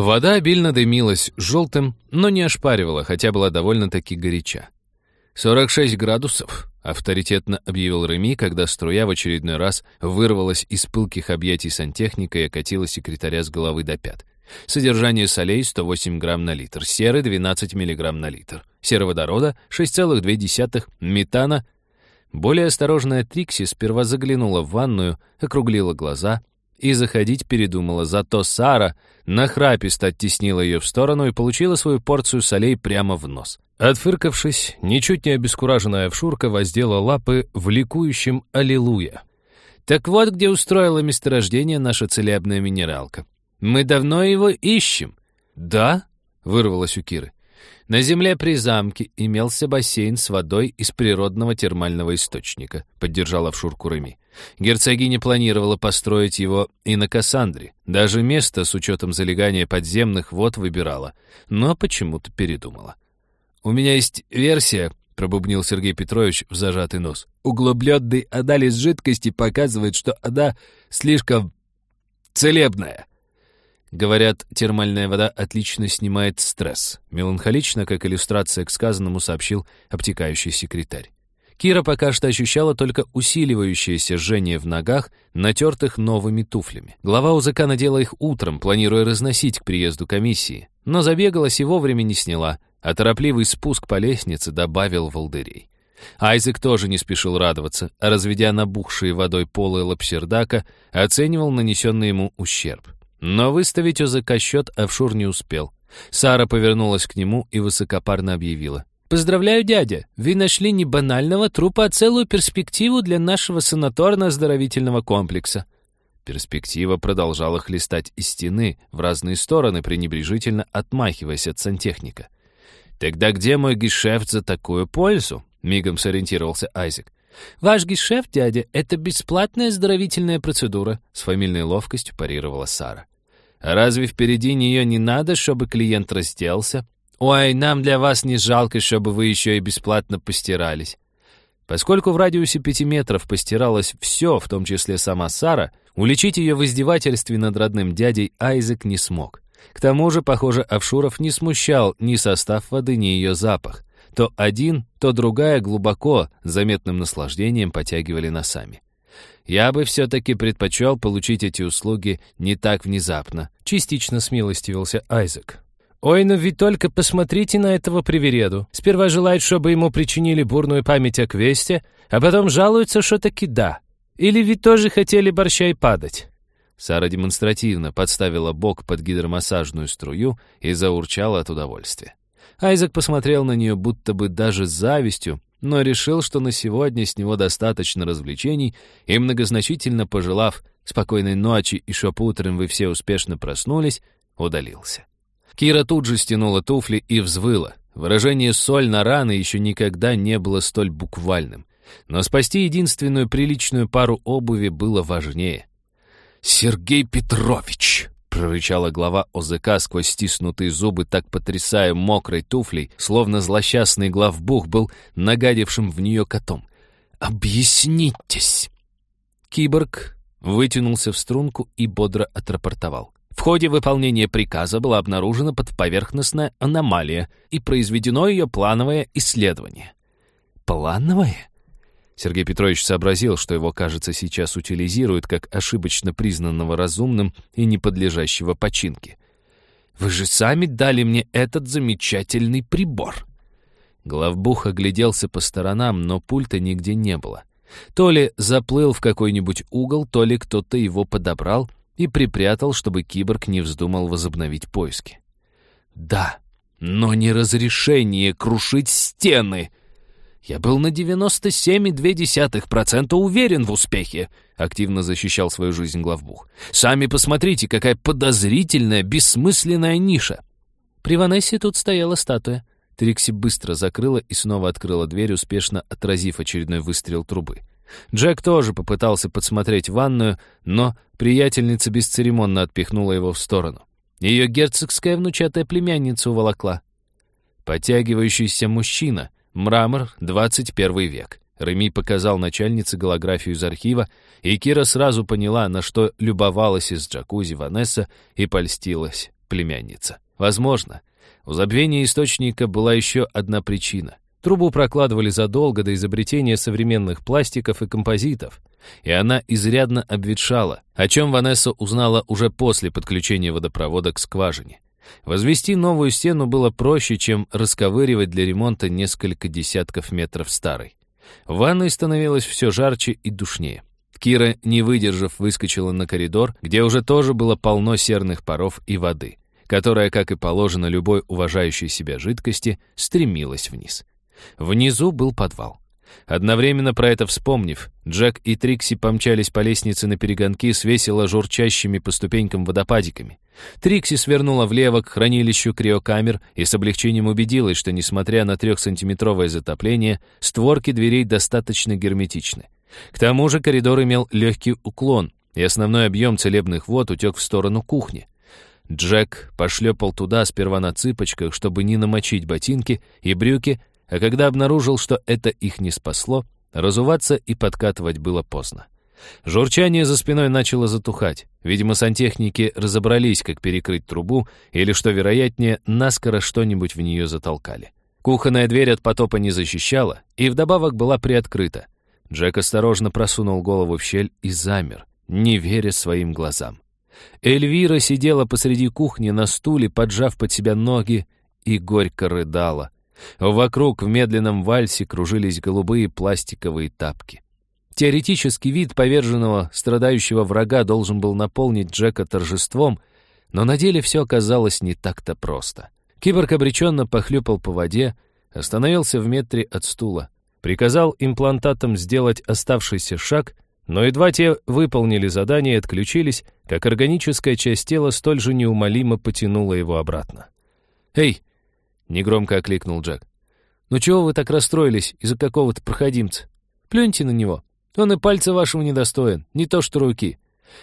Вода обильно дымилась желтым, но не ошпаривала, хотя была довольно-таки горяча. «46 градусов», — авторитетно объявил Реми, когда струя в очередной раз вырвалась из пылких объятий сантехника и окатила секретаря с головы до пят. Содержание солей 108 грамм на литр, серы 12 миллиграмм на литр, сероводорода 6,2, метана. Более осторожная Трикси сперва заглянула в ванную, округлила глаза и заходить передумала, зато Сара нахраписто оттеснила ее в сторону и получила свою порцию солей прямо в нос. Отфыркавшись, ничуть не обескураженная овшурка воздела лапы в ликующем «Аллилуйя». Так вот, где устроила месторождение наша целебная минералка. Мы давно его ищем». «Да?» — вырвалось у Киры. На земле при замке имелся бассейн с водой из природного термального источника, поддержала в шурку Реми. Герцогиня планировала построить его и на Кассандре. Даже место с учетом залегания подземных вод выбирала, но почему-то передумала. «У меня есть версия», — пробубнил Сергей Петрович в зажатый нос. «Углубленный анализ жидкости показывает, что она слишком целебная». Говорят, термальная вода отлично снимает стресс. Меланхолично, как иллюстрация к сказанному, сообщил обтекающий секретарь. Кира пока что ощущала только усиливающееся жжение в ногах, натертых новыми туфлями. Глава УЗК надела их утром, планируя разносить к приезду комиссии. Но забегалась и вовремя не сняла, а торопливый спуск по лестнице добавил волдырей. Айзек тоже не спешил радоваться, а разведя набухшие водой полы лапсердака, оценивал нанесенный ему ущерб. Но выставить ОЗК счет офшор не успел. Сара повернулась к нему и высокопарно объявила. «Поздравляю, дядя! Вы нашли не банального трупа, а целую перспективу для нашего санаторно-оздоровительного комплекса». Перспектива продолжала хлестать из стены в разные стороны, пренебрежительно отмахиваясь от сантехника. «Тогда где мой гешефт за такую пользу?» — мигом сориентировался Айзек. «Ваш гешефт, дядя, это бесплатная оздоровительная процедура», — с фамильной ловкостью парировала Сара. Разве впереди нее не надо, чтобы клиент разделся? Ой, нам для вас не жалко, чтобы вы еще и бесплатно постирались. Поскольку в радиусе пяти метров постиралось все, в том числе сама Сара, уличить ее в издевательстве над родным дядей Айзек не смог. К тому же, похоже, Авшуров не смущал ни состав воды, ни ее запах. То один, то другая глубоко, заметным наслаждением потягивали носами. Я бы все-таки предпочел получить эти услуги не так внезапно. Частично смилостивился Айзек. «Ой, ну ведь только посмотрите на этого привереду. Сперва желает, чтобы ему причинили бурную память о квесте, а потом жалуется, что таки да. Или ведь тоже хотели борща и падать?» Сара демонстративно подставила бок под гидромассажную струю и заурчала от удовольствия. Айзек посмотрел на нее будто бы даже с завистью, но решил, что на сегодня с него достаточно развлечений, и многозначительно пожелав спокойной ночи и чтоб утром вы все успешно проснулись, удалился. Кира тут же стянула туфли и взвыла. Выражение «соль на раны» еще никогда не было столь буквальным. Но спасти единственную приличную пару обуви было важнее. «Сергей Петрович!» Прорычала глава ОЗК сквозь стиснутые зубы, так потрясая мокрой туфлей, словно злосчастный главбух был нагадившим в нее котом. «Объяснитесь!» Киборг вытянулся в струнку и бодро отрапортовал. В ходе выполнения приказа была обнаружена подповерхностная аномалия и произведено ее плановое исследование. «Плановое?» Сергей Петрович сообразил, что его, кажется, сейчас утилизируют как ошибочно признанного разумным и не подлежащего починке. «Вы же сами дали мне этот замечательный прибор!» Главбух огляделся по сторонам, но пульта нигде не было. То ли заплыл в какой-нибудь угол, то ли кто-то его подобрал и припрятал, чтобы киборг не вздумал возобновить поиски. «Да, но не разрешение крушить стены!» «Я был на 97,2% уверен в успехе», — активно защищал свою жизнь главбух. «Сами посмотрите, какая подозрительная, бессмысленная ниша». При Ванессе тут стояла статуя. Трикси быстро закрыла и снова открыла дверь, успешно отразив очередной выстрел трубы. Джек тоже попытался подсмотреть ванную, но приятельница бесцеремонно отпихнула его в сторону. Ее герцогская внучатая племянница уволокла. Потягивающийся мужчина — Мрамор, 21 век. Реми показал начальнице голографию из архива, и Кира сразу поняла, на что любовалась из джакузи Ванесса и польстилась племянница. Возможно. У забвения источника была еще одна причина. Трубу прокладывали задолго до изобретения современных пластиков и композитов, и она изрядно обветшала, о чем Ванесса узнала уже после подключения водопровода к скважине. Возвести новую стену было проще, чем расковыривать для ремонта несколько десятков метров старой. В ванной становилось все жарче и душнее. Кира, не выдержав, выскочила на коридор, где уже тоже было полно серных паров и воды, которая, как и положено любой уважающей себя жидкости, стремилась вниз. Внизу был подвал. Одновременно про это вспомнив, Джек и Трикси помчались по лестнице на перегонки с весело журчащими по ступенькам водопадиками. Трикси свернула влево к хранилищу криокамер и с облегчением убедилась, что, несмотря на трехсантиметровое затопление, створки дверей достаточно герметичны. К тому же коридор имел легкий уклон, и основной объем целебных вод утек в сторону кухни. Джек пошлепал туда сперва на цыпочках, чтобы не намочить ботинки и брюки, а когда обнаружил, что это их не спасло, разуваться и подкатывать было поздно. Журчание за спиной начало затухать. Видимо, сантехники разобрались, как перекрыть трубу, или, что вероятнее, наскоро что-нибудь в нее затолкали. Кухонная дверь от потопа не защищала, и вдобавок была приоткрыта. Джек осторожно просунул голову в щель и замер, не веря своим глазам. Эльвира сидела посреди кухни на стуле, поджав под себя ноги, и горько рыдала. Вокруг в медленном вальсе кружились голубые пластиковые тапки. Теоретический вид поверженного, страдающего врага должен был наполнить Джека торжеством, но на деле все оказалось не так-то просто. Киборг обреченно похлюпал по воде, остановился в метре от стула. Приказал имплантатам сделать оставшийся шаг, но едва те выполнили задание и отключились, как органическая часть тела столь же неумолимо потянула его обратно. «Эй!» — негромко окликнул Джек. «Ну чего вы так расстроились из-за какого-то проходимца? Плюньте на него. Он и пальца вашего не достоин, не то что руки.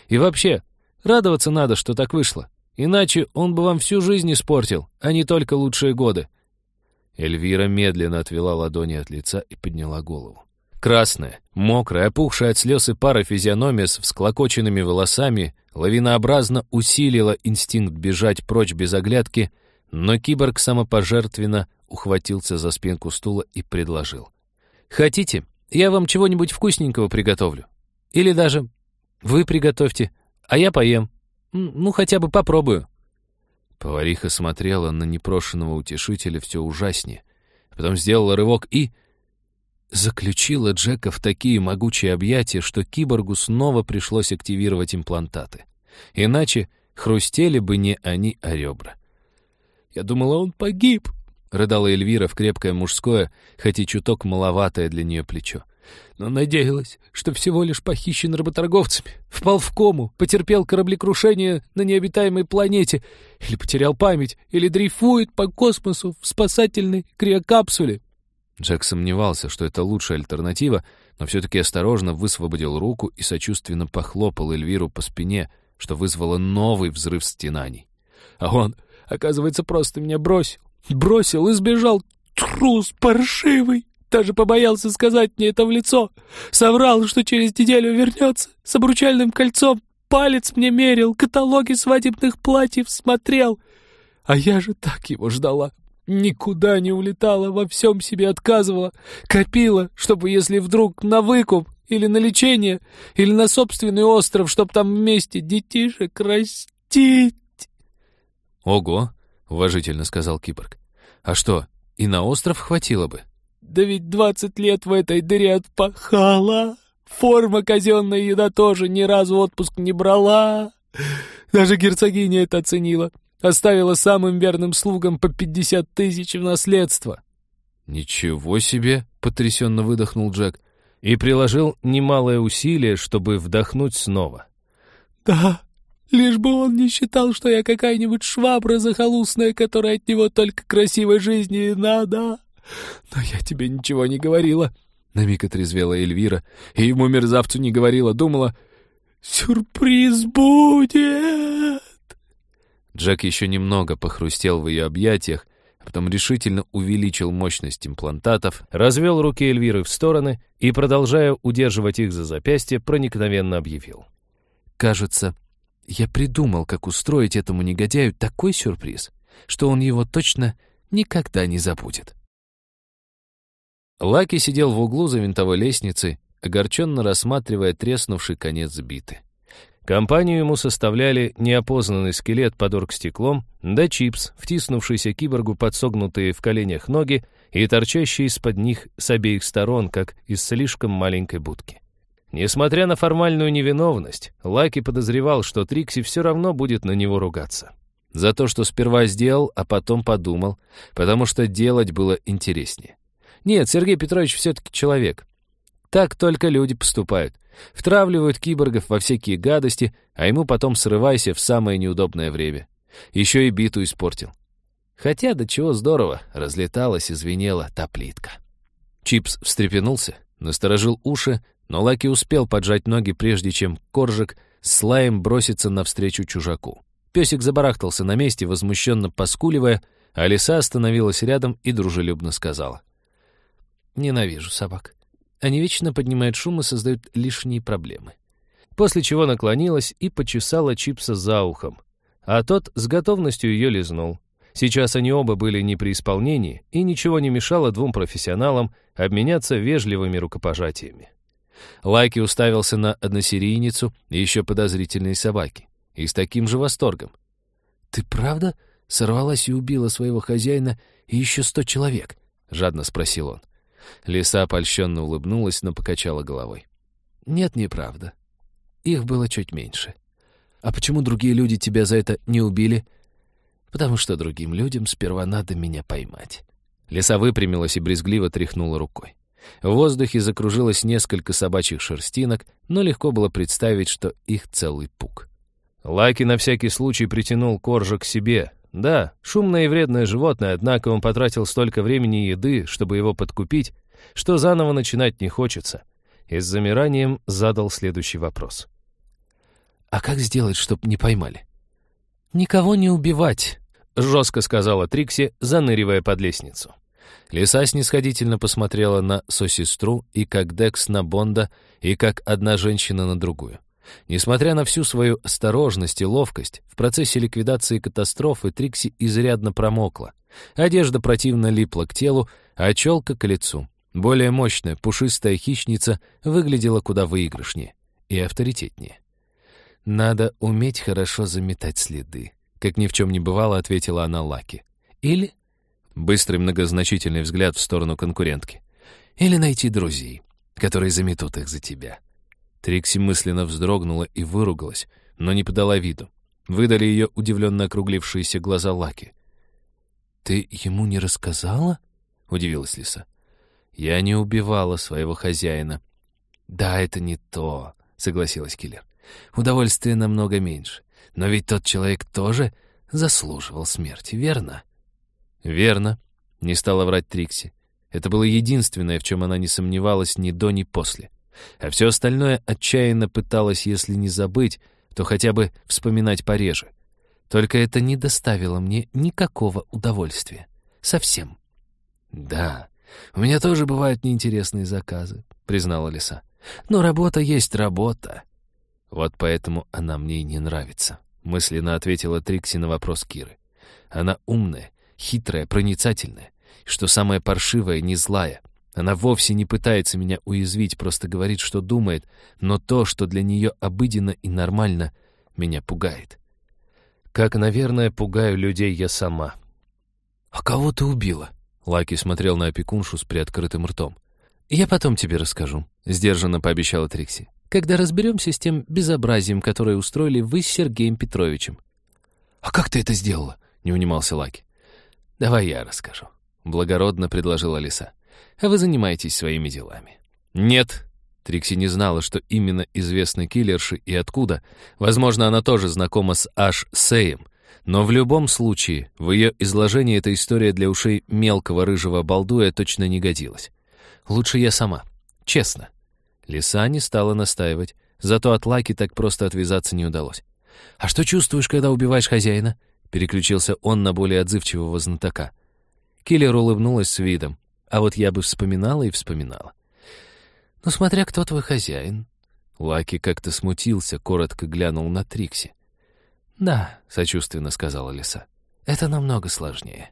И вообще, радоваться надо, что так вышло. Иначе он бы вам всю жизнь испортил, а не только лучшие годы. Эльвира медленно отвела ладони от лица и подняла голову. Красная, мокрая, опухшая от слез и пара физиономия с всклокоченными волосами лавинообразно усилила инстинкт бежать прочь без оглядки, но киборг самопожертвенно ухватился за спинку стула и предложил. «Хотите, я вам чего-нибудь вкусненького приготовлю? Или даже вы приготовьте, а я поем. Ну, хотя бы попробую». Повариха смотрела на непрошенного утешителя все ужаснее. Потом сделала рывок и... Заключила Джека в такие могучие объятия, что киборгу снова пришлось активировать имплантаты. Иначе хрустели бы не они, а ребра. «Я думала, он погиб», — рыдала Эльвира в крепкое мужское, хоть и чуток маловатое для нее плечо но надеялась, что всего лишь похищен работорговцами, впал в кому, потерпел кораблекрушение на необитаемой планете, или потерял память, или дрейфует по космосу в спасательной криокапсуле. Джек сомневался, что это лучшая альтернатива, но все-таки осторожно высвободил руку и сочувственно похлопал Эльвиру по спине, что вызвало новый взрыв стенаний. А он, оказывается, просто меня бросил. Бросил и сбежал. Трус паршивый. Даже побоялся сказать мне это в лицо. Соврал, что через неделю вернется с обручальным кольцом. Палец мне мерил, каталоги свадебных платьев смотрел. А я же так его ждала. Никуда не улетала, во всем себе отказывала. Копила, чтобы, если вдруг на выкуп или на лечение, или на собственный остров, чтоб там вместе детишек растить. «Ого!» — уважительно сказал киборг. «А что, и на остров хватило бы?» Да ведь двадцать лет в этой дыре отпахала. Форма казенная еда тоже ни разу отпуск не брала. Даже герцогиня это оценила. Оставила самым верным слугам по пятьдесят тысяч в наследство. «Ничего себе!» — потрясенно выдохнул Джек и приложил немалое усилие, чтобы вдохнуть снова. «Да, лишь бы он не считал, что я какая-нибудь швабра захолустная, которая от него только красивой жизни и надо!» «Но я тебе ничего не говорила», — на миг отрезвела Эльвира, и ему мерзавцу не говорила, думала, «Сюрприз будет!» Джек еще немного похрустел в ее объятиях, потом решительно увеличил мощность имплантатов, развел руки Эльвиры в стороны и, продолжая удерживать их за запястье, проникновенно объявил. «Кажется, Я придумал, как устроить этому негодяю такой сюрприз, что он его точно никогда не забудет. Лаки сидел в углу за винтовой лестницей, огорченно рассматривая треснувший конец биты. Компанию ему составляли неопознанный скелет под оргстеклом, да чипс, втиснувшийся киборгу под согнутые в коленях ноги и торчащие из-под них с обеих сторон, как из слишком маленькой будки. Несмотря на формальную невиновность, Лаки подозревал, что Трикси все равно будет на него ругаться. За то, что сперва сделал, а потом подумал, потому что делать было интереснее. Нет, Сергей Петрович все-таки человек. Так только люди поступают. Втравливают киборгов во всякие гадости, а ему потом срывайся в самое неудобное время. Еще и биту испортил. Хотя до чего здорово, разлеталась и звенела та плитка. Чипс встрепенулся, насторожил уши, но Лаки успел поджать ноги, прежде чем коржик с лаем бросится навстречу чужаку. Песик забарахтался на месте, возмущенно поскуливая, а лиса остановилась рядом и дружелюбно сказала. «Ненавижу собак. Они вечно поднимают шум и создают лишние проблемы». После чего наклонилась и почесала Чипса за ухом, а тот с готовностью ее лизнул. Сейчас они оба были не при исполнении, и ничего не мешало двум профессионалам обменяться вежливыми рукопожатиями. Лайки уставился на односерийницу и еще подозрительные собаки. И с таким же восторгом. «Ты правда сорвалась и убила своего хозяина и еще сто человек?» — жадно спросил он. Лиса польщенно улыбнулась, но покачала головой. «Нет, неправда. Их было чуть меньше. А почему другие люди тебя за это не убили?» «Потому что другим людям сперва надо меня поймать». Лиса выпрямилась и брезгливо тряхнула рукой. В воздухе закружилось несколько собачьих шерстинок, но легко было представить, что их целый пук. Лаки на всякий случай притянул коржа к себе. Да, шумное и вредное животное, однако он потратил столько времени и еды, чтобы его подкупить, что заново начинать не хочется. И с замиранием задал следующий вопрос. «А как сделать, чтоб не поймали?» «Никого не убивать», — жестко сказала Трикси, заныривая под лестницу. Лиса снисходительно посмотрела на сосестру и как Декс на Бонда, и как одна женщина на другую. Несмотря на всю свою осторожность и ловкость, в процессе ликвидации катастрофы Трикси изрядно промокла. Одежда противно липла к телу, а челка к лицу. Более мощная, пушистая хищница выглядела куда выигрышнее и авторитетнее. «Надо уметь хорошо заметать следы», — как ни в чем не бывало, ответила она Лаки. «Или Быстрый многозначительный взгляд в сторону конкурентки. «Или найти друзей, которые заметут их за тебя». Трикси мысленно вздрогнула и выругалась, но не подала виду. Выдали ее удивленно округлившиеся глаза Лаки. «Ты ему не рассказала?» — удивилась Лиса. «Я не убивала своего хозяина». «Да, это не то», — согласилась Киллер. «Удовольствия намного меньше. Но ведь тот человек тоже заслуживал смерти, верно?» «Верно», — не стала врать Трикси. Это было единственное, в чем она не сомневалась ни до, ни после. А все остальное отчаянно пыталась, если не забыть, то хотя бы вспоминать пореже. Только это не доставило мне никакого удовольствия. Совсем. «Да, у меня тоже бывают неинтересные заказы», — признала Лиса. «Но работа есть работа». «Вот поэтому она мне и не нравится», — мысленно ответила Трикси на вопрос Киры. «Она умная хитрая, проницательная. Что самое паршивое, не злая. Она вовсе не пытается меня уязвить, просто говорит, что думает, но то, что для нее обыденно и нормально, меня пугает. Как, наверное, пугаю людей я сама. «А кого ты убила?» Лаки смотрел на опекуншу с приоткрытым ртом. «Я потом тебе расскажу», — сдержанно пообещала Трикси. «Когда разберемся с тем безобразием, которое устроили вы с Сергеем Петровичем». «А как ты это сделала?» — не унимался Лаки. «Давай я расскажу», — благородно предложила Лиса. «А вы занимаетесь своими делами». «Нет». Трикси не знала, что именно известны киллерши и откуда. Возможно, она тоже знакома с Аш Сеем. Но в любом случае, в ее изложении эта история для ушей мелкого рыжего балдуя точно не годилась. «Лучше я сама. Честно». Лиса не стала настаивать, зато от Лаки так просто отвязаться не удалось. «А что чувствуешь, когда убиваешь хозяина?» Переключился он на более отзывчивого знатока. Киллер улыбнулась с видом. А вот я бы вспоминала и вспоминала. «Ну, смотря кто твой хозяин». Лаки как-то смутился, коротко глянул на Трикси. «Да», — сочувственно сказала лиса. «Это намного сложнее.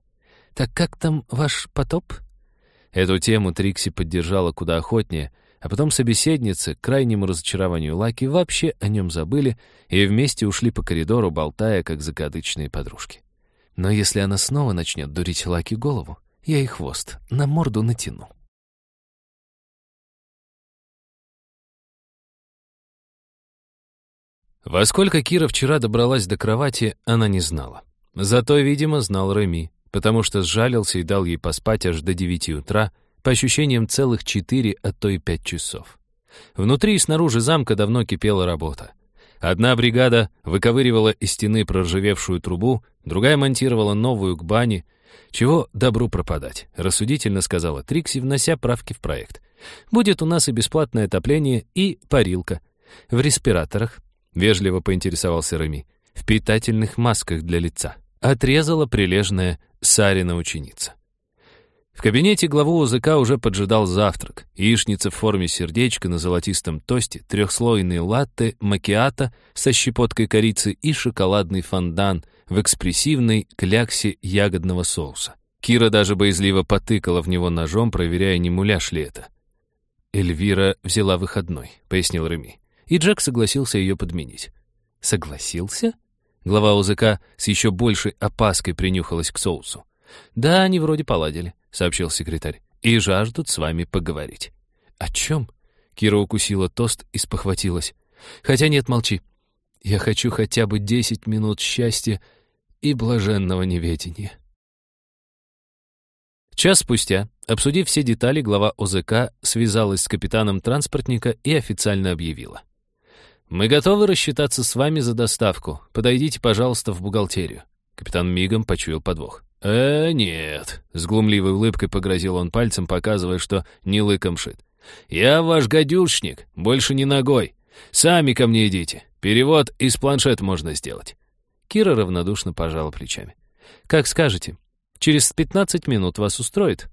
Так как там ваш потоп?» Эту тему Трикси поддержала куда охотнее, а потом собеседницы, к крайнему разочарованию Лаки, вообще о нем забыли и вместе ушли по коридору, болтая, как закадычные подружки. Но если она снова начнет дурить Лаки голову, я и хвост на морду натяну. Во сколько Кира вчера добралась до кровати, она не знала. Зато, видимо, знал Реми, потому что сжалился и дал ей поспать аж до девяти утра, по ощущениям целых четыре, а то и пять часов. Внутри и снаружи замка давно кипела работа. Одна бригада выковыривала из стены проржавевшую трубу, другая монтировала новую к бане. «Чего добру пропадать?» — рассудительно сказала Трикси, внося правки в проект. «Будет у нас и бесплатное отопление, и парилка. В респираторах, Вежливо поинтересовался Рами. В питательных масках для лица. Отрезала прилежная Сарина ученица. В кабинете главу УЗК уже поджидал завтрак. Яичница в форме сердечка на золотистом тосте, трехслойные латте, макиата со щепоткой корицы и шоколадный фондан в экспрессивной кляксе ягодного соуса. Кира даже боязливо потыкала в него ножом, проверяя, не муляж ли это. «Эльвира взяла выходной», — пояснил Реми и Джек согласился ее подменить. Согласился? Глава УЗК с еще большей опаской принюхалась к соусу. «Да, они вроде поладили», — сообщил секретарь, «и жаждут с вами поговорить». «О чем?» Кира укусила тост и спохватилась. «Хотя нет, молчи. Я хочу хотя бы десять минут счастья и блаженного неведения». Час спустя, обсудив все детали, глава ОЗК связалась с капитаном транспортника и официально объявила. «Мы готовы рассчитаться с вами за доставку. Подойдите, пожалуйста, в бухгалтерию». Капитан мигом почуял подвох. «Э, нет», — с глумливой улыбкой погрозил он пальцем, показывая, что не лыком шит. «Я ваш гадюшник, больше не ногой. Сами ко мне идите. Перевод из планшета можно сделать». Кира равнодушно пожала плечами. «Как скажете. Через пятнадцать минут вас устроит?»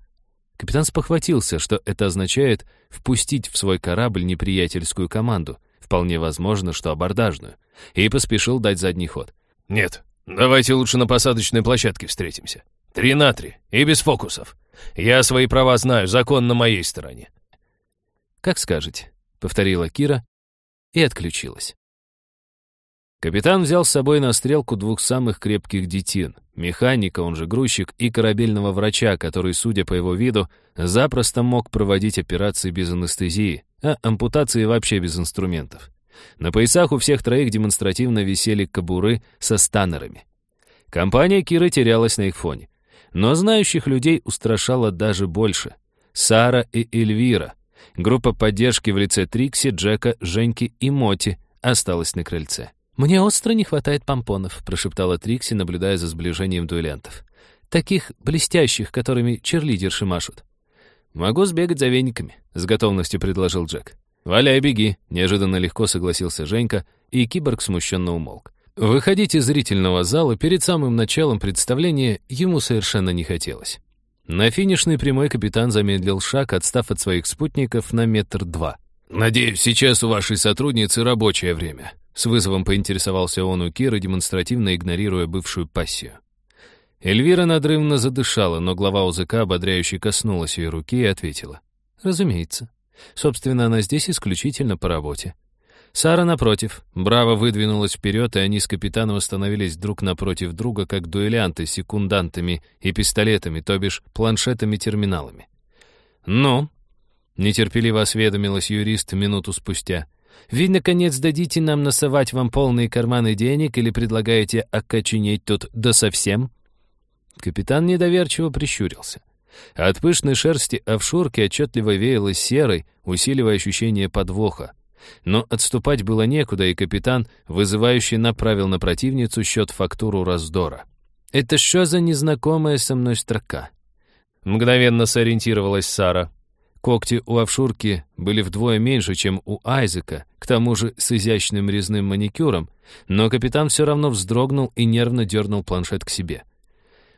Капитан спохватился, что это означает впустить в свой корабль неприятельскую команду — вполне возможно, что абордажную, и поспешил дать задний ход. «Нет, давайте лучше на посадочной площадке встретимся. Три на три, и без фокусов. Я свои права знаю, закон на моей стороне». «Как скажете», — повторила Кира и отключилась. Капитан взял с собой на стрелку двух самых крепких детин, механика, он же грузчик, и корабельного врача, который, судя по его виду, запросто мог проводить операции без анестезии, а ампутации вообще без инструментов. На поясах у всех троих демонстративно висели кобуры со станерами. Компания Киры терялась на их фоне. Но знающих людей устрашало даже больше. Сара и Эльвира. Группа поддержки в лице Трикси, Джека, Женьки и Моти осталась на крыльце. «Мне остро не хватает помпонов», — прошептала Трикси, наблюдая за сближением дуэлянтов. «Таких блестящих, которыми черлидерши машут». «Могу сбегать за вениками», — с готовностью предложил Джек. «Валяй, беги», — неожиданно легко согласился Женька, и киборг смущенно умолк. Выходить из зрительного зала перед самым началом представления ему совершенно не хотелось. На финишной прямой капитан замедлил шаг, отстав от своих спутников на метр два. «Надеюсь, сейчас у вашей сотрудницы рабочее время», — с вызовом поинтересовался он у Киры, демонстративно игнорируя бывшую пассию. Эльвира надрывно задышала, но глава УЗК ободряюще коснулась ее руки и ответила. «Разумеется. Собственно, она здесь исключительно по работе». Сара, напротив, браво выдвинулась вперед, и они с капитаном остановились друг напротив друга, как дуэлянты с секундантами и пистолетами, то бишь планшетами-терминалами. «Ну?» — нетерпеливо осведомилась юрист минуту спустя. «Вы, наконец, дадите нам насовать вам полные карманы денег или предлагаете окоченеть тут да совсем?» Капитан недоверчиво прищурился. От пышной шерсти овшурки отчетливо веяло серой, усиливая ощущение подвоха. Но отступать было некуда, и капитан, вызывающий, направил на противницу счет-фактуру раздора. «Это что за незнакомая со мной строка?» Мгновенно сориентировалась Сара. Когти у овшурки были вдвое меньше, чем у Айзека, к тому же с изящным резным маникюром, но капитан все равно вздрогнул и нервно дернул планшет к себе.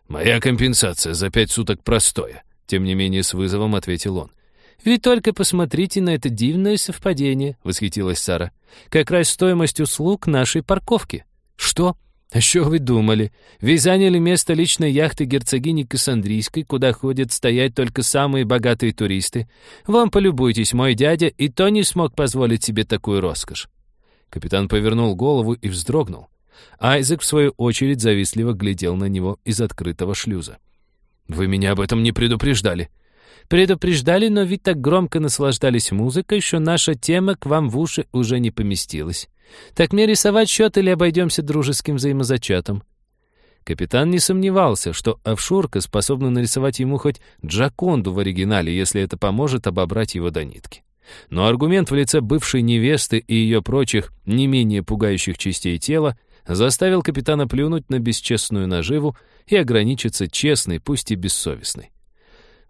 «Моя компенсация за пять суток простое», — тем не менее с вызовом ответил он. «Ведь только посмотрите на это дивное совпадение», — восхитилась Сара. «Как раз стоимость услуг нашей парковки». «Что? «А что вы думали? Вы заняли место личной яхты герцогини Кассандрийской, куда ходят стоять только самые богатые туристы. Вам полюбуйтесь, мой дядя и то не смог позволить себе такую роскошь». Капитан повернул голову и вздрогнул. Айзек, в свою очередь, завистливо глядел на него из открытого шлюза. «Вы меня об этом не предупреждали». «Предупреждали, но ведь так громко наслаждались музыкой, что наша тема к вам в уши уже не поместилась. Так мне рисовать счет или обойдемся дружеским взаимозачетом?» Капитан не сомневался, что офшорка способна нарисовать ему хоть Джаконду в оригинале, если это поможет обобрать его до нитки. Но аргумент в лице бывшей невесты и ее прочих, не менее пугающих частей тела, заставил капитана плюнуть на бесчестную наживу и ограничиться честной, пусть и бессовестной.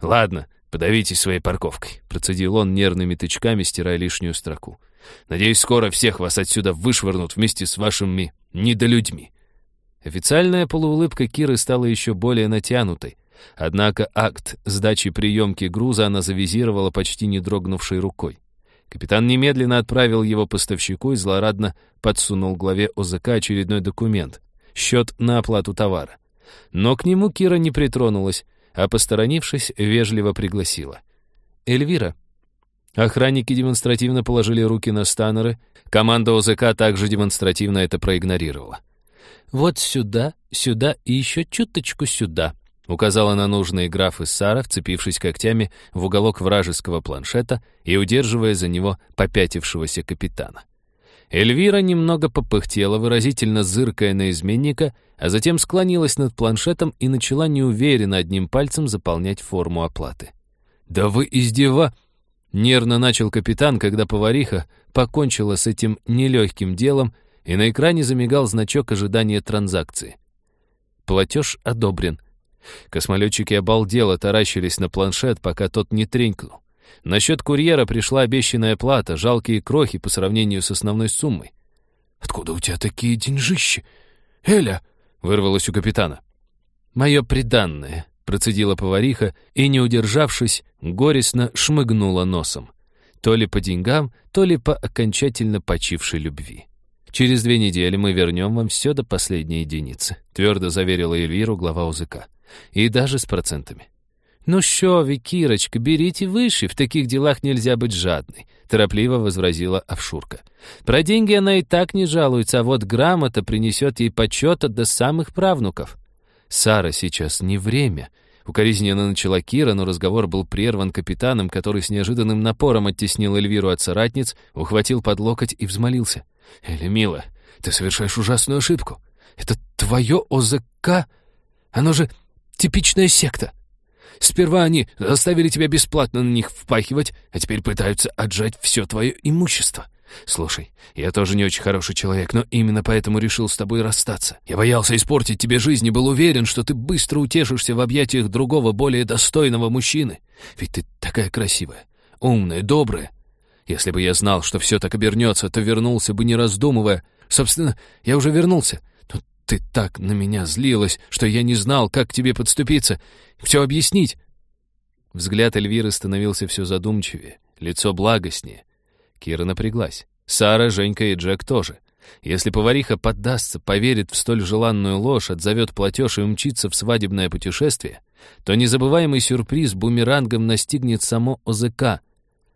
«Ладно, подавитесь своей парковкой», — процедил он нервными тычками, стирая лишнюю строку. «Надеюсь, скоро всех вас отсюда вышвырнут вместе с вашими недолюдьми». Официальная полуулыбка Киры стала еще более натянутой, однако акт сдачи приемки груза она завизировала почти не дрогнувшей рукой. Капитан немедленно отправил его поставщику и злорадно подсунул главе ОЗК очередной документ — счет на оплату товара. Но к нему Кира не притронулась, а, посторонившись, вежливо пригласила. «Эльвира». Охранники демонстративно положили руки на станеры, команда ОЗК также демонстративно это проигнорировала. «Вот сюда, сюда и еще чуточку сюда», указала на нужные графы Сара, вцепившись когтями в уголок вражеского планшета и удерживая за него попятившегося капитана. Эльвира немного попыхтела, выразительно зыркая на изменника, а затем склонилась над планшетом и начала неуверенно одним пальцем заполнять форму оплаты. «Да вы издева...» — нервно начал капитан, когда повариха покончила с этим нелегким делом, и на экране замигал значок ожидания транзакции. Платеж одобрен. Космолетчики обалдело таращились на планшет, пока тот не тренькнул. На счет курьера пришла обещанная плата, жалкие крохи по сравнению с основной суммой. «Откуда у тебя такие деньжищи? Эля!» — вырвалось у капитана. «Мое приданное», — процедила повариха и, не удержавшись, горестно шмыгнула носом. То ли по деньгам, то ли по окончательно почившей любви. «Через две недели мы вернем вам все до последней единицы», — твердо заверила Эльвиру глава УЗК. «И даже с процентами». «Ну что вы, Кирочка, берите выше, в таких делах нельзя быть жадной», — торопливо возразила Овшурка. «Про деньги она и так не жалуется, а вот грамота принесет ей почета до самых правнуков». «Сара, сейчас не время», — укоризненно начала Кира, но разговор был прерван капитаном, который с неожиданным напором оттеснил Эльвиру от соратниц, ухватил под локоть и взмолился. «Эля, мила, ты совершаешь ужасную ошибку. Это твое ОЗК? Оно же типичная секта». Сперва они заставили тебя бесплатно на них впахивать, а теперь пытаются отжать все твое имущество. Слушай, я тоже не очень хороший человек, но именно поэтому решил с тобой расстаться. Я боялся испортить тебе жизнь и был уверен, что ты быстро утешишься в объятиях другого, более достойного мужчины. Ведь ты такая красивая, умная, добрая. Если бы я знал, что все так обернется, то вернулся бы, не раздумывая. Собственно, я уже вернулся. Ты так на меня злилась, что я не знал, как к тебе подступиться все объяснить». Взгляд Эльвиры становился все задумчивее, лицо благостнее. Кира напряглась. Сара, Женька и Джек тоже. Если повариха поддастся, поверит в столь желанную ложь, отзовет платеж и умчится в свадебное путешествие, то незабываемый сюрприз бумерангом настигнет само ОЗК.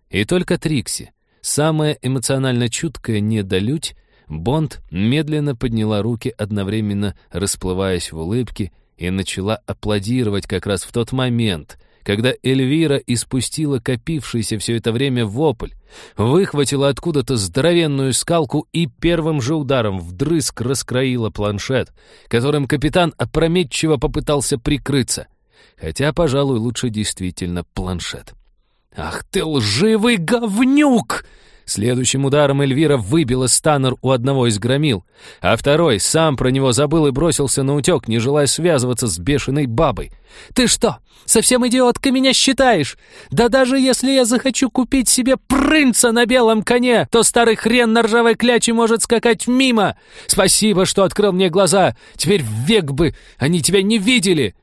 И только Трикси, самая эмоционально чуткая недолюдь, Бонд медленно подняла руки, одновременно расплываясь в улыбке и начала аплодировать как раз в тот момент, когда Эльвира испустила копившийся все это время вопль, выхватила откуда-то здоровенную скалку и первым же ударом вдрызг раскроила планшет, которым капитан опрометчиво попытался прикрыться. Хотя, пожалуй, лучше действительно планшет. «Ах ты лживый говнюк!» Следующим ударом Эльвира выбила станнер у одного из громил, а второй сам про него забыл и бросился на утек, не желая связываться с бешеной бабой. «Ты что, совсем идиотка меня считаешь? Да даже если я захочу купить себе принца на белом коне, то старый хрен на ржавой кляче может скакать мимо! Спасибо, что открыл мне глаза! Теперь век бы они тебя не видели!»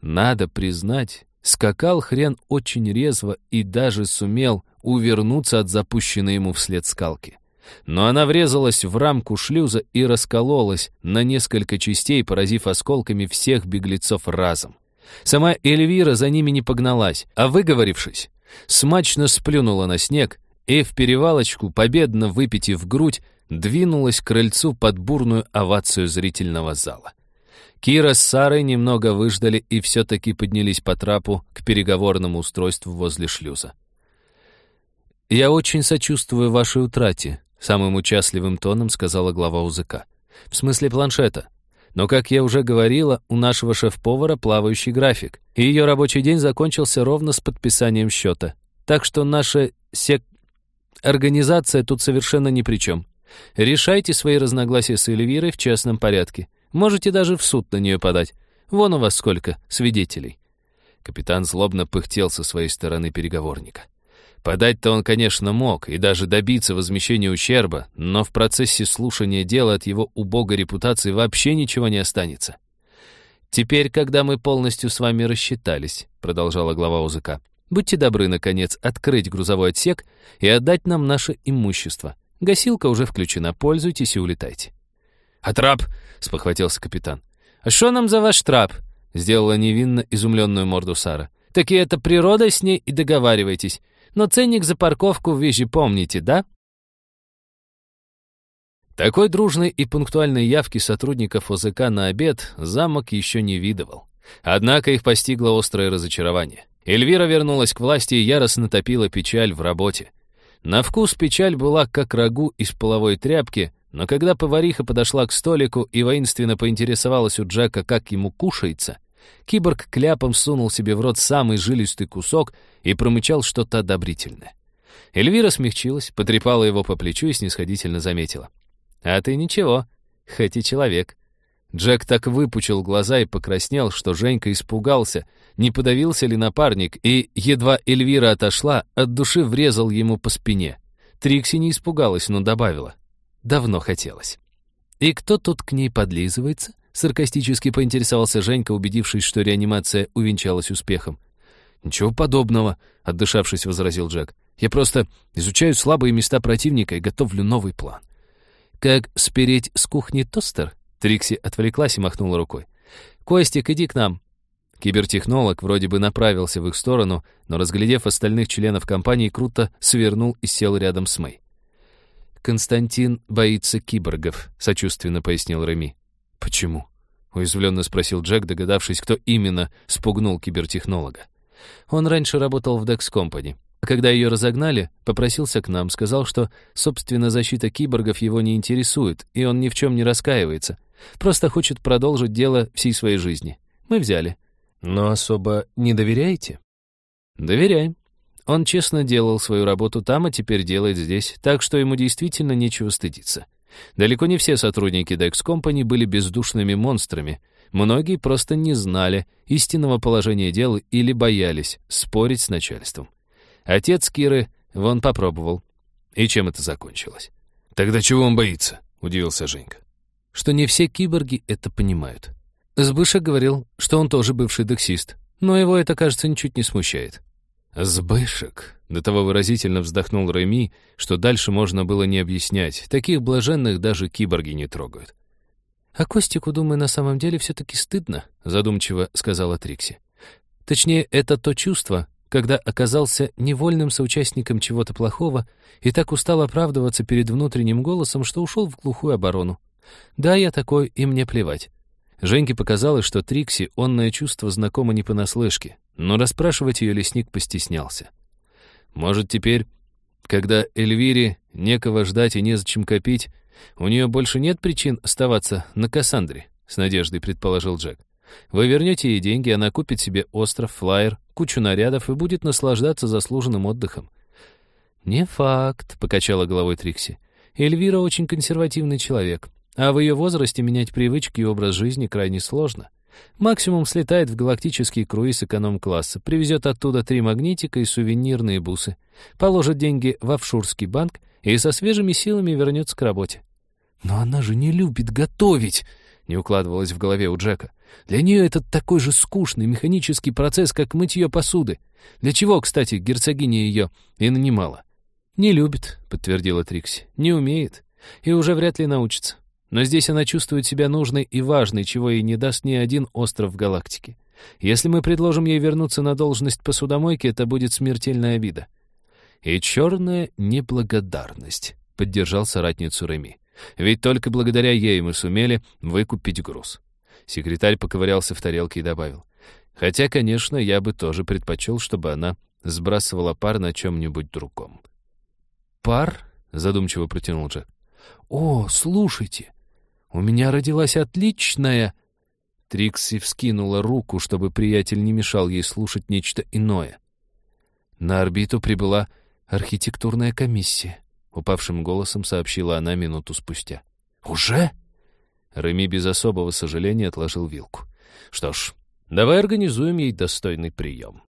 Надо признать, скакал хрен очень резво и даже сумел увернуться от запущенной ему вслед скалки. но она врезалась в рамку шлюза и раскололась на несколько частей, поразив осколками всех беглецов разом. Сама Эльвира за ними не погналась, а выговорившись, смачно сплюнула на снег и в перевалочку, победно выпитив грудь, двинулась к крыльцу под бурную овацию зрительного зала. Кира с Сарой немного выждали и все-таки поднялись по трапу к переговорному устройству возле шлюза. «Я очень сочувствую вашей утрате», — самым участливым тоном сказала глава УЗК. «В смысле планшета. Но, как я уже говорила, у нашего шеф-повара плавающий график, и ее рабочий день закончился ровно с подписанием счета. Так что наша сек... организация тут совершенно ни при чем. Решайте свои разногласия с Эльвирой в частном порядке. Можете даже в суд на нее подать. Вон у вас сколько свидетелей». Капитан злобно пыхтел со своей стороны переговорника. Подать-то он, конечно, мог и даже добиться возмещения ущерба, но в процессе слушания дела от его убогой репутации вообще ничего не останется. «Теперь, когда мы полностью с вами рассчитались», — продолжала глава УЗК, «будьте добры, наконец, открыть грузовой отсек и отдать нам наше имущество. Гасилка уже включена, пользуйтесь и улетайте». «А трап?» — спохватился капитан. «А что нам за ваш трап?» — сделала невинно изумленную морду Сара. «Так и это природа с ней и договаривайтесь. Но ценник за парковку вы же помните, да?» Такой дружной и пунктуальной явки сотрудников ОЗК на обед замок еще не видывал. Однако их постигло острое разочарование. Эльвира вернулась к власти и яростно топила печаль в работе. На вкус печаль была как рагу из половой тряпки, но когда повариха подошла к столику и воинственно поинтересовалась у Джека, как ему кушается, киборг кляпом сунул себе в рот самый жилистый кусок и промычал что-то одобрительное. Эльвира смягчилась, потрепала его по плечу и снисходительно заметила. «А ты ничего, хоть и человек». Джек так выпучил глаза и покраснел, что Женька испугался, не подавился ли напарник, и, едва Эльвира отошла, от души врезал ему по спине. Трикси не испугалась, но добавила. Давно хотелось. «И кто тут к ней подлизывается?» Саркастически поинтересовался Женька, убедившись, что реанимация увенчалась успехом. «Ничего подобного», — отдышавшись, возразил Джек. «Я просто изучаю слабые места противника и готовлю новый план». «Как спереть с кухни тостер?» Трикси отвлеклась и махнула рукой. «Костик, иди к нам». Кибертехнолог вроде бы направился в их сторону, но, разглядев остальных членов компании, круто свернул и сел рядом с Мэй. «Константин боится киборгов», — сочувственно пояснил Реми. «Почему?» — уязвленно спросил Джек, догадавшись, кто именно спугнул кибертехнолога. «Он раньше работал в Dex Company. А когда ее разогнали, попросился к нам, сказал, что, собственно, защита киборгов его не интересует, и он ни в чем не раскаивается. Просто хочет продолжить дело всей своей жизни. Мы взяли. Но особо не доверяете? Доверяем. Он честно делал свою работу там, а теперь делает здесь, так что ему действительно нечего стыдиться. Далеко не все сотрудники Dex Company были бездушными монстрами. Многие просто не знали истинного положения дел или боялись спорить с начальством. Отец Киры вон попробовал. И чем это закончилось? «Тогда чего он боится?» — удивился Женька. Что не все киборги это понимают. Сбышек говорил, что он тоже бывший дексист, но его это, кажется, ничуть не смущает. «Сбышек!» — до того выразительно вздохнул Реми, что дальше можно было не объяснять. Таких блаженных даже киборги не трогают. «А Костику, думаю, на самом деле все-таки стыдно», — задумчиво сказала Трикси. «Точнее, это то чувство, когда оказался невольным соучастником чего-то плохого и так устал оправдываться перед внутренним голосом, что ушел в глухую оборону. Да, я такой, и мне плевать. Женьке показалось, что Трикси онное чувство знакомо не понаслышке, но расспрашивать ее лесник постеснялся. Может, теперь, когда Эльвире некого ждать и незачем копить, у нее больше нет причин оставаться на Кассандре, с надеждой предположил Джек. Вы вернете ей деньги, она купит себе остров, флайер, кучу нарядов и будет наслаждаться заслуженным отдыхом. «Не факт», — покачала головой Трикси. «Эльвира очень консервативный человек. А в ее возрасте менять привычки и образ жизни крайне сложно. Максимум слетает в галактический круиз эконом-класса, привезет оттуда три магнитика и сувенирные бусы, положит деньги в офшурский банк и со свежими силами вернется к работе. «Но она же не любит готовить!» — не укладывалось в голове у Джека. «Для нее это такой же скучный механический процесс, как мытье посуды. Для чего, кстати, герцогиня ее и нанимала?» «Не любит», — подтвердила Трикси. «Не умеет. И уже вряд ли научится. Но здесь она чувствует себя нужной и важной, чего ей не даст ни один остров в галактике. Если мы предложим ей вернуться на должность посудомойки, это будет смертельная обида». «И черная неблагодарность», — поддержал соратницу Реми. «Ведь только благодаря ей мы сумели выкупить груз». Секретарь поковырялся в тарелке и добавил. «Хотя, конечно, я бы тоже предпочел, чтобы она сбрасывала пар на чем-нибудь другом». «Пар?» — задумчиво протянул Джек. «О, слушайте, у меня родилась отличная...» Трикси вскинула руку, чтобы приятель не мешал ей слушать нечто иное. На орбиту прибыла архитектурная комиссия, упавшим голосом сообщила она минуту спустя. «Уже?» Реми без особого сожаления отложил вилку. «Что ж, давай организуем ей достойный прием».